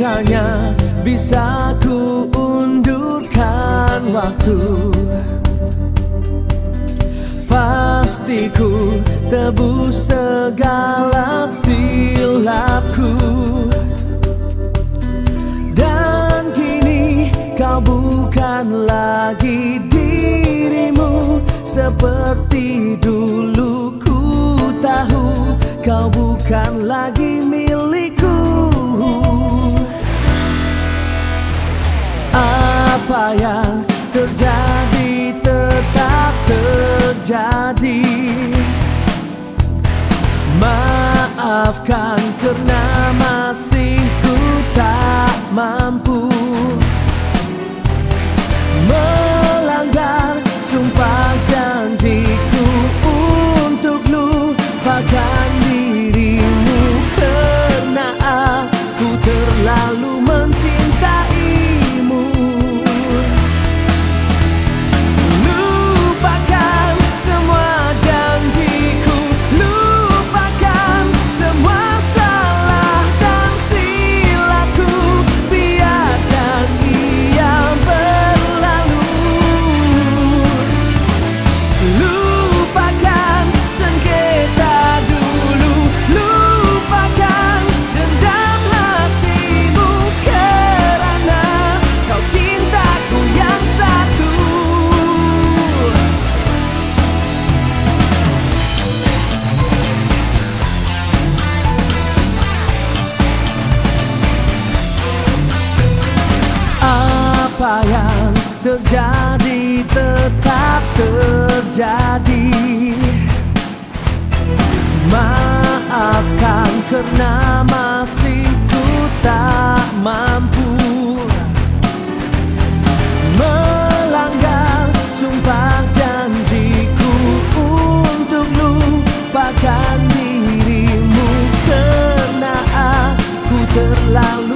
Hanya bisa ku undurkan waktu. Pasti ku tebus segala silapku. Dan kini kau bukan lagi dirimu Seperti dulu yang terjadi tetap terjadi. Maafkan karena masih ku tak mampu terjadi. Maafkan karena masih ku tak mampu. Melanggar sumpah janjiku untuk lupakan dirimu. Karena aku terlalu